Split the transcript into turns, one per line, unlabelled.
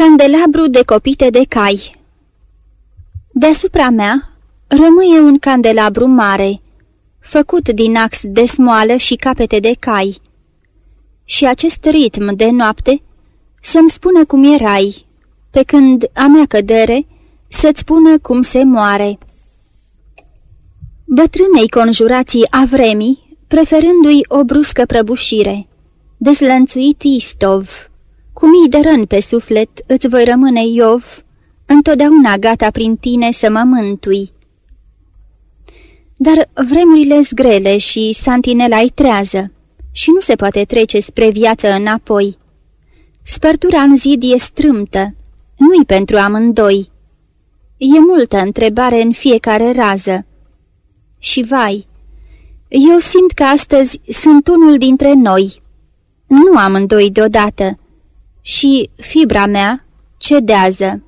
Candelabru de copite de cai Deasupra mea rămâie un candelabru mare, făcut din ax de smoală și capete de cai. Și acest ritm de noapte să-mi spună cum erai, pe când a mea cădere să-ți spună cum se moare. Bătrânei conjurații a vremii, preferându-i o bruscă prăbușire, dezlănțuit Istov, cu mii de răni pe suflet îți voi rămâne Iov, întotdeauna gata prin tine să mă mântui. Dar vremurile zgrele și santinela-i trează și nu se poate trece spre viață înapoi. Spărtura în zid e strâmtă, nu-i pentru amândoi. E multă întrebare în fiecare rază. Și vai, eu simt că astăzi sunt unul dintre noi. Nu amândoi deodată. Și fibra mea cedează.